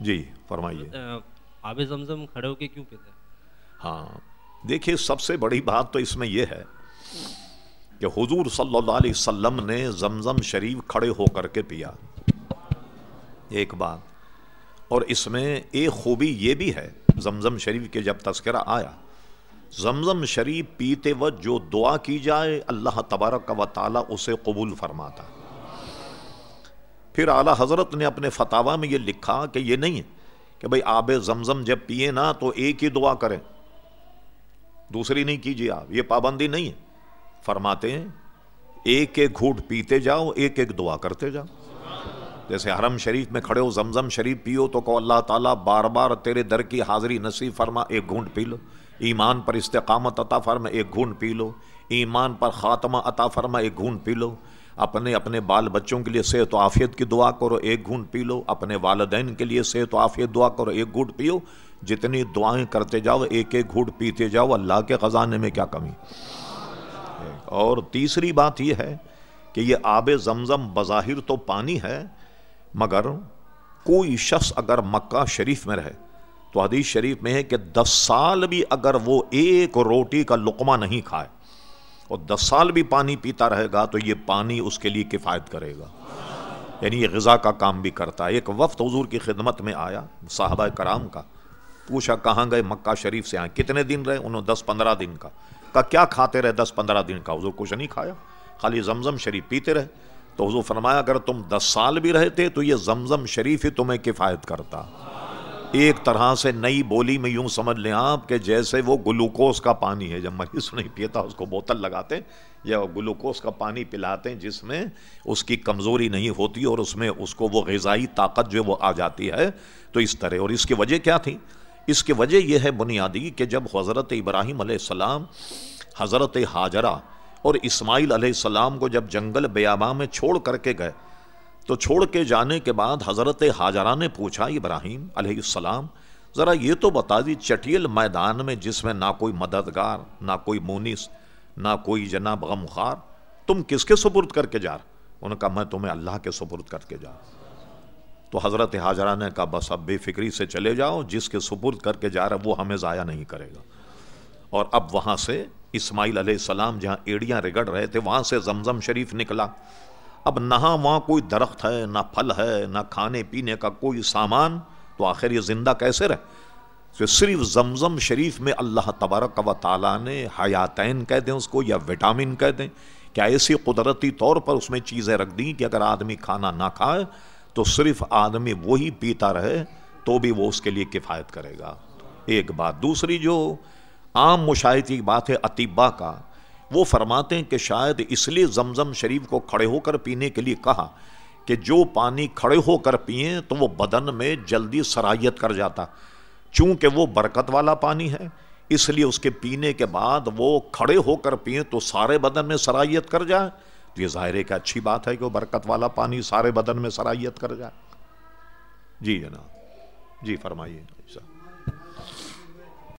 جی فرمائیے۔ آب زمزم کھڑے ہو کے کیوں پیتے ہیں؟ ہاں دیکھیے سب سے بڑی بات تو اس میں یہ ہے کہ حضور صلی اللہ علیہ وسلم نے زمزم شریف کھڑے ہو کر کے پیا۔ ایک بات اور اس میں ایک خوبی یہ بھی ہے زمزم شریف کے جب تذکرہ آیا زمزم شریف پیتے وقت جو دعا کی جائے اللہ تبارک و تعالی اسے قبول فرماتا۔ پھر اعلیٰ حضرت نے اپنے فتوا میں یہ لکھا کہ یہ نہیں ہے کہ بھائی آب زمزم جب پیے نا تو ایک ہی دعا کریں۔ دوسری نہیں کیجیے آپ، یہ پابندی نہیں ہے۔ فرماتے ہیں، ایک ایک گھوٹ پیتے جاؤ، ایک ایک دعا کرتے جاؤ۔ جیسے حرم شریف میں کھڑے ہو، زمزم شریف پیو تو کو اللہ تعالیٰ بار بار تیرے در کی حاضری نصیب فرما، ایک گھونٹ پی لو۔ ایمان پر استقامت عطا فرما، ایک گھونٹ پی لو۔ ایمان پر خاتمہ عطا فرما، ایک گھونٹ پی لو۔ اپنے اپنے بال بچوں کے لیے صحت و عافیت کی دعا کرو، ایک گھونٹ پی لو، اپنے والدین کے لیے صحت و عافیت دعا کرو، ایک گھونٹ پیو۔ جتنی دعائیں کرتے جاؤ، ایک ایک گھوٹ پیتے جاؤ، اللہ کے خزانے میں کیا کمی؟ اور تیسری بات یہ ہے کہ یہ آب زمزم بظاہر تو پانی ہے، مگر کوئی شخص اگر مکہ شریف میں رہے، تو حدیث شریف میں ہے کہ دس سال بھی اگر وہ ایک روٹی کا لقمہ نہیں کھائے اور دس سال بھی پانی پیتا رہے گا تو یہ پانی اس کے لیے کفایت کرے گا۔ یعنی یہ غذا کا کام بھی کرتا ہے۔ ایک وقت حضور کی خدمت میں آیا صحابہ کرام کا۔ پوچھا، کہاں گئے؟ مکہ شریف سے آئے۔ کتنے دن رہے؟ انہوں دس پندرہ دن کا۔ کہا کیا کھاتے رہے دس پندرہ دن کا؟ حضور کچھ نہیں کھایا۔ خالی زمزم شریف پیتے رہے۔ تو حضور فرمایا، اگر تم دس سال بھی رہتے تو یہ زمزم شریف ہی تمہیں کفایت کرتا۔ ایک طرح سے نئی بولی میں یوں سمجھ لیں آپ کہ جیسے وہ گلوکوز کا پانی ہے۔ جب مریض نہیں پیتا، اس کو بوتل لگاتے ہیں یا گلوکوز کا پانی پلاتے ہیں جس میں اس کی کمزوری نہیں ہوتی اور اس میں اس کو وہ غذائی طاقت جو وہ آ جاتی ہے۔ تو اس طرح، اور اس کی وجہ کیا تھی؟ اس کی وجہ یہ ہے بنیادی کہ جب حضرت ابراہیم علیہ السلام، حضرت حاجرہ اور اسماعیل علیہ السلام کو جب جنگل بیاباں میں چھوڑ کر کے گئے تو چھوڑ کے جانے کے بعد حضرت حاجرہ نے پوچھا، ابراہیم علیہ السلام، ذرا یہ تو بتا دی چٹیل میدان میں جس میں نہ کوئی مددگار، نہ کوئی مونس، نہ کوئی جناب غمخوار، تم کس کے سپرد کر کے جا رہا انہوں نے کہا، میں تمہیں اللہ کے سپرد کر کے جا رہا تو حضرت حاجرہ نے کہا، بس اب بے فکری سے چلے جاؤ، جس کے سپرد کر کے جا رہا وہ ہمیں ضائع نہیں کرے گا۔ اور اب وہاں سے اسماعیل علیہ السلام جہاں ایڑیاں رگڑ رہے تھے، وہاں سے زمزم شریف نکلا۔ اب نہ وہاں کوئی درخت ہے، نہ پھل ہے، نہ کھانے پینے کا کوئی سامان، تو آخر یہ زندہ کیسے رہے؟ تو صرف زمزم شریف میں اللہ تبارک و تعالیٰ نے حیاتین کہہ دیں اس کو یا وٹامن کہہ دیں۔ کیا ایسی قدرتی طور پر اس میں چیزیں رکھ دیں کہ اگر آدمی کھانا نہ کھائے تو صرف آدمی وہی پیتا رہے تو بھی وہ اس کے لیے کفایت کرے گا۔ ایک بات دوسری جو عام مشاہدی بات ہے اطیبا کا۔ وہ فرماتے ہیں کہ شاید اس لیے زمزم شریف کو کھڑے ہو کر پینے کے لیے کہا کہ جو پانی کھڑے ہو کر پئیں تو وہ بدن میں جلدی سرائیت کر جاتا، چونکہ وہ برکت والا پانی ہے۔ اس لیے اس کے پینے کے بعد وہ کھڑے ہو کر پئیں تو سارے بدن میں سرائیت کر جائے۔ تو یہ ظاہر ہے کہ اچھی بات ہے کہ وہ برکت والا پانی سارے بدن میں سرائیت کر جائے۔ جی جناب۔ جی فرمائیے۔ صاحب